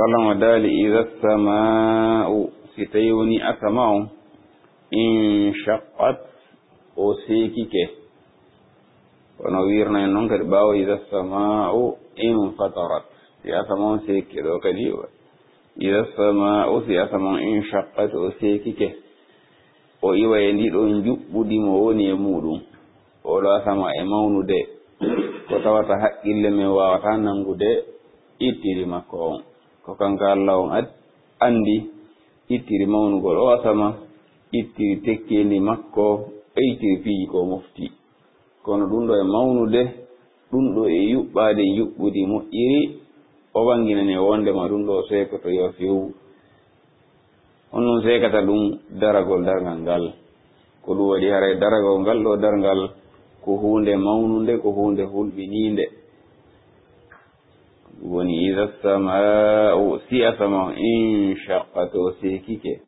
قال ودال إذا السماء ستيوني أسماء إن شقت أسيكك ونوير نينون باو إذا السماء إن فطرت يا سماء سيكي دو كديو إذا السماء سي أسماء إن شقت أسيكك وإيوا يندي دو نجو بودي موني مودو ولا سماء مونو دي. وتواتا حق إلا من واتا نمو دي. مكوون ko kanka allah on andi ittiri mawnugol o asama ittiri tekkendi makko e ittiri piiji ko mofti. Kono ɗum ɗo e mawnude ɗum ɗo e yuɓɓade yuɓɓudi moƴƴiri o wanginani wondema ɗum ɗo seekoto yo few on noon seekata ɗum daragol dargal ngal. Ko ɗum waɗi haray daragol ngal ɗo dargal ko hunde mawnude ko hunde hulɓininde السماء سي أسماء إن شقت وسيكيكي